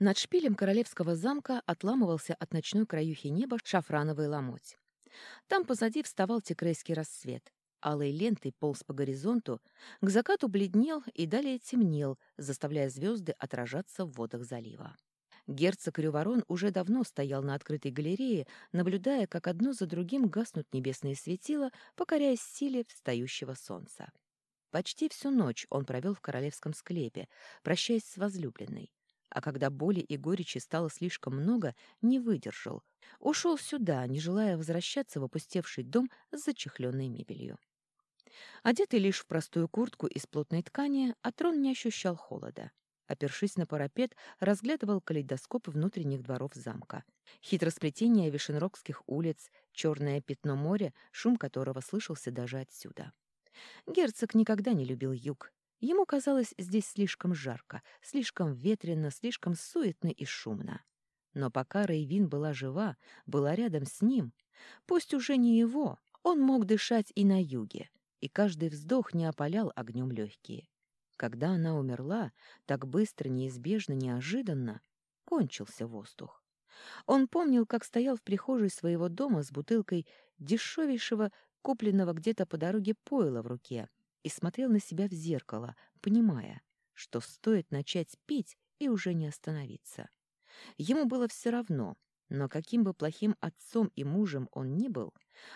Над шпилем королевского замка отламывался от ночной краюхи неба шафрановый ломоть. Там позади вставал текрейский рассвет. Алой лентой полз по горизонту, к закату бледнел и далее темнел, заставляя звезды отражаться в водах залива. Герцог Рюворон уже давно стоял на открытой галерее, наблюдая, как одно за другим гаснут небесные светила, покоряясь силе встающего солнца. Почти всю ночь он провел в королевском склепе, прощаясь с возлюбленной а когда боли и горечи стало слишком много, не выдержал. Ушел сюда, не желая возвращаться в опустевший дом с зачехленной мебелью. Одетый лишь в простую куртку из плотной ткани, Атрон не ощущал холода. Опершись на парапет, разглядывал калейдоскоп внутренних дворов замка. Хитросплетение вишенрогских улиц, черное пятно моря, шум которого слышался даже отсюда. Герцог никогда не любил юг, Ему казалось здесь слишком жарко, слишком ветрено, слишком суетно и шумно. Но пока Рейвин была жива, была рядом с ним, пусть уже не его, он мог дышать и на юге, и каждый вздох не опалял огнем легкие. Когда она умерла, так быстро, неизбежно, неожиданно, кончился воздух. Он помнил, как стоял в прихожей своего дома с бутылкой дешевейшего, купленного где-то по дороге пойла в руке, и смотрел на себя в зеркало, понимая, что стоит начать пить и уже не остановиться. Ему было все равно, но каким бы плохим отцом и мужем он ни был,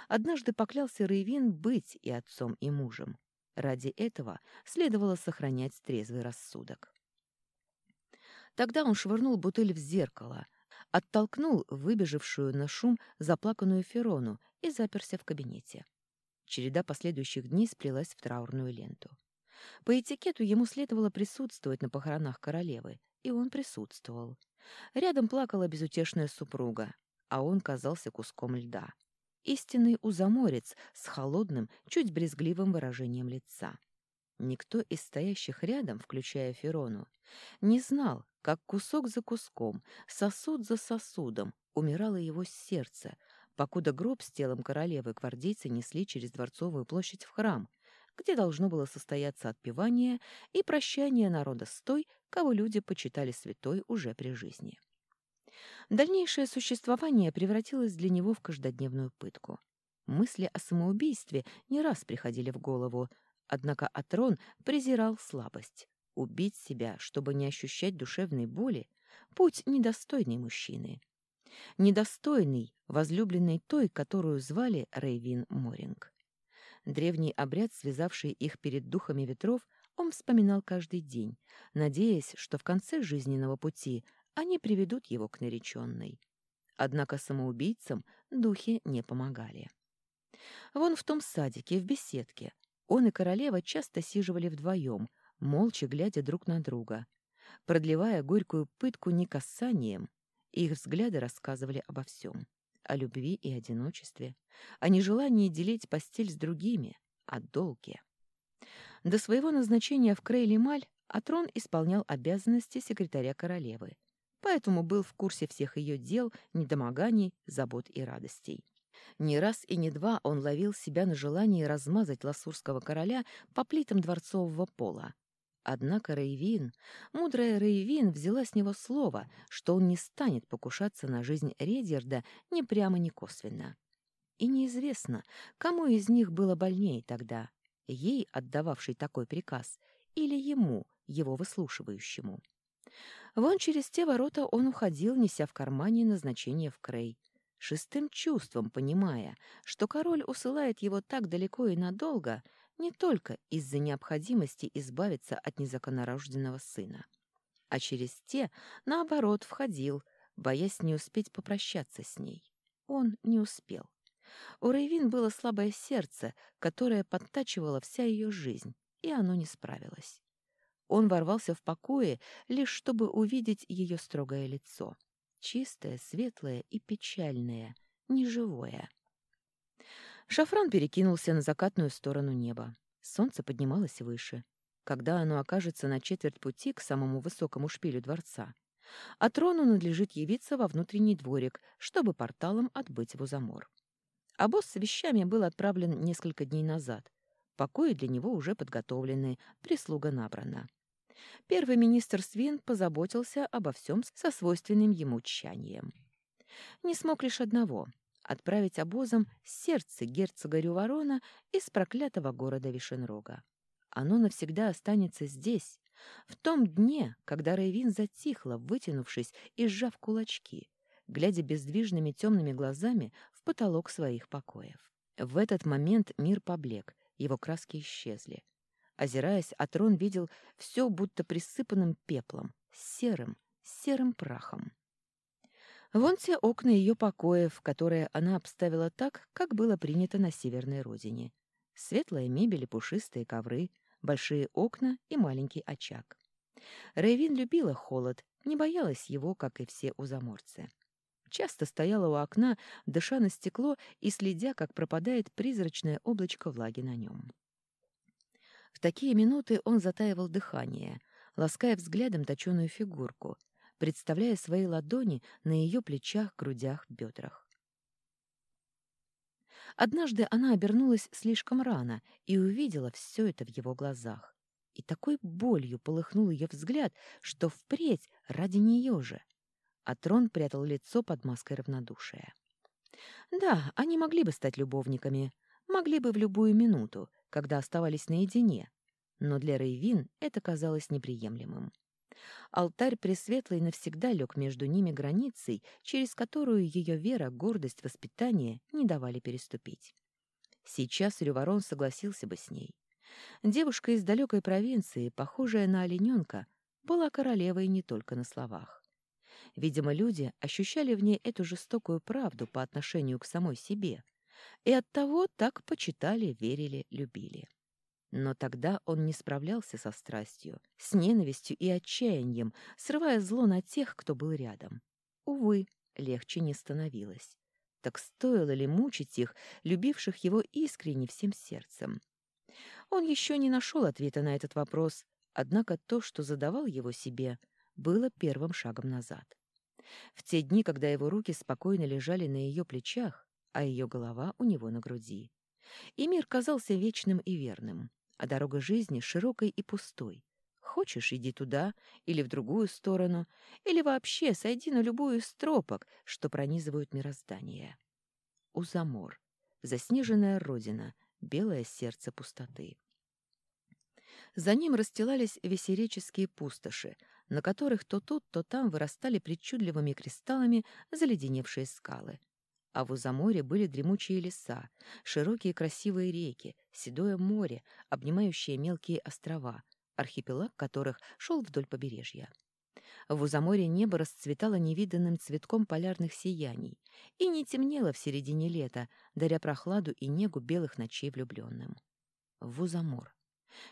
однажды поклялся Рейвин быть и отцом, и мужем. Ради этого следовало сохранять трезвый рассудок. Тогда он швырнул бутыль в зеркало, оттолкнул выбежавшую на шум заплаканную Ферону и заперся в кабинете. Череда последующих дней сплелась в траурную ленту. По этикету ему следовало присутствовать на похоронах королевы, и он присутствовал. Рядом плакала безутешная супруга, а он казался куском льда. Истинный узаморец с холодным, чуть брезгливым выражением лица. Никто из стоящих рядом, включая Ферону, не знал, как кусок за куском, сосуд за сосудом умирало его сердце, покуда гроб с телом королевы гвардейцы несли через Дворцовую площадь в храм, где должно было состояться отпевание и прощание народа с той, кого люди почитали святой уже при жизни. Дальнейшее существование превратилось для него в каждодневную пытку. Мысли о самоубийстве не раз приходили в голову, однако Атрон презирал слабость. Убить себя, чтобы не ощущать душевной боли, путь недостойный мужчины недостойный возлюбленной той, которую звали Рейвин Моринг. Древний обряд, связавший их перед духами ветров, он вспоминал каждый день, надеясь, что в конце жизненного пути они приведут его к нареченной. Однако самоубийцам духи не помогали. Вон в том садике, в беседке, он и королева часто сиживали вдвоем, молча глядя друг на друга, продлевая горькую пытку не касанием, их взгляды рассказывали обо всем. О любви и одиночестве, о нежелании делить постель с другими, о долге. До своего назначения в Крейли-Маль Атрон исполнял обязанности секретаря королевы, поэтому был в курсе всех ее дел, недомоганий, забот и радостей. Не раз и не два он ловил себя на желании размазать ласурского короля по плитам дворцового пола, Однако Рейвин, мудрая Рейвин, взяла с него слово, что он не станет покушаться на жизнь Редерда ни прямо, ни косвенно. И неизвестно, кому из них было больнее тогда, ей, отдававшей такой приказ, или ему, его выслушивающему. Вон через те ворота он уходил, неся в кармане назначение в Крей, шестым чувством понимая, что король усылает его так далеко и надолго — не только из-за необходимости избавиться от незаконнорожденного сына, а через те, наоборот, входил, боясь не успеть попрощаться с ней. Он не успел. У Рейвин было слабое сердце, которое подтачивало вся ее жизнь, и оно не справилось. Он ворвался в покое, лишь чтобы увидеть ее строгое лицо. Чистое, светлое и печальное, неживое. Шафран перекинулся на закатную сторону неба. Солнце поднималось выше. Когда оно окажется на четверть пути к самому высокому шпилю дворца, а трону надлежит явиться во внутренний дворик, чтобы порталом отбыть в Узамор. А босс с вещами был отправлен несколько дней назад. Покои для него уже подготовлены, прислуга набрана. Первый министр Свин позаботился обо всем со свойственным ему тщанием. Не смог лишь одного — отправить обозом сердце герцога Рюворона из проклятого города Вишенрога. Оно навсегда останется здесь, в том дне, когда Рейвин затихла, вытянувшись и сжав кулачки, глядя бездвижными темными глазами в потолок своих покоев. В этот момент мир поблек, его краски исчезли. Озираясь, Атрон видел все будто присыпанным пеплом, серым, серым прахом. Вон те окна ее покоев, которые она обставила так, как было принято на северной родине. Светлая мебель и пушистые ковры, большие окна и маленький очаг. Рейвин любила холод, не боялась его, как и все узаморцы. Часто стояла у окна, дыша на стекло и следя, как пропадает призрачное облачко влаги на нем. В такие минуты он затаивал дыхание, лаская взглядом точеную фигурку, представляя свои ладони на ее плечах, грудях, бедрах. Однажды она обернулась слишком рано и увидела все это в его глазах. И такой болью полыхнул ее взгляд, что впредь ради нее же — а трон прятал лицо под маской равнодушия. Да, они могли бы стать любовниками, могли бы в любую минуту, когда оставались наедине, но для Рейвин это казалось неприемлемым. Алтарь Пресветлый навсегда лег между ними границей, через которую ее вера, гордость, воспитание не давали переступить. Сейчас Рюворон согласился бы с ней. Девушка из далекой провинции, похожая на олененка, была королевой не только на словах. Видимо, люди ощущали в ней эту жестокую правду по отношению к самой себе, и оттого так почитали, верили, любили. Но тогда он не справлялся со страстью, с ненавистью и отчаянием, срывая зло на тех, кто был рядом. Увы, легче не становилось. Так стоило ли мучить их, любивших его искренне всем сердцем? Он еще не нашел ответа на этот вопрос, однако то, что задавал его себе, было первым шагом назад. В те дни, когда его руки спокойно лежали на ее плечах, а ее голова у него на груди. И мир казался вечным и верным, а дорога жизни широкой и пустой. Хочешь, иди туда или в другую сторону, или вообще сойди на любую из тропок, что пронизывают мироздание. Узамор, заснеженная родина, белое сердце пустоты. За ним расстилались весереческие пустоши, на которых то тут, то там вырастали причудливыми кристаллами заледеневшие скалы. А в Узаморе были дремучие леса, широкие красивые реки, седое море, обнимающие мелкие острова, архипелаг которых шел вдоль побережья. В Узаморе небо расцветало невиданным цветком полярных сияний и не темнело в середине лета, даря прохладу и негу белых ночей влюбленным. В Узамор.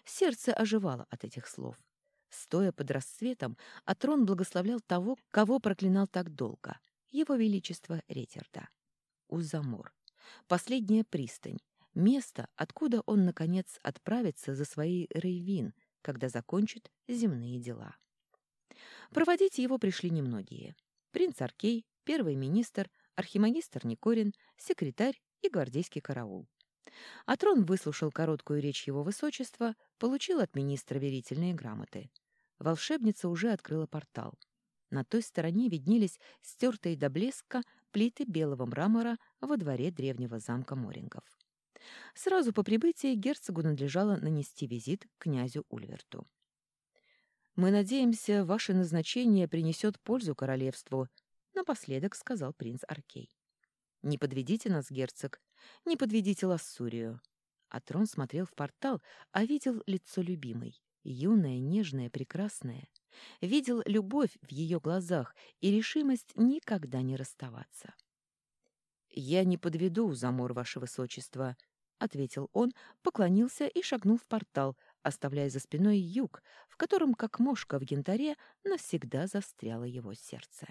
Сердце оживало от этих слов. Стоя под рассветом, Атрон благословлял того, кого проклинал так долго, его величество Ретерда. Узамор. Последняя пристань. Место, откуда он, наконец, отправится за своей Рейвин, когда закончит земные дела. Проводить его пришли немногие. Принц Аркей, первый министр, архимагистр Никорин, секретарь и гвардейский караул. Атрон выслушал короткую речь его высочества, получил от министра верительные грамоты волшебница уже открыла портал. На той стороне виднелись стертые до блеска плиты белого мрамора во дворе древнего замка Морингов. Сразу по прибытии герцогу надлежало нанести визит князю Ульверту. «Мы надеемся, ваше назначение принесет пользу королевству», — напоследок сказал принц Аркей. «Не подведите нас, герцог, не подведите Лассурию». А трон смотрел в портал, а видел лицо любимой юная, нежная, прекрасная, видел любовь в ее глазах и решимость никогда не расставаться. «Я не подведу, Замор, ваше высочество», — ответил он, поклонился и шагнул в портал, оставляя за спиной юг, в котором, как мошка в янтаре, навсегда застряло его сердце.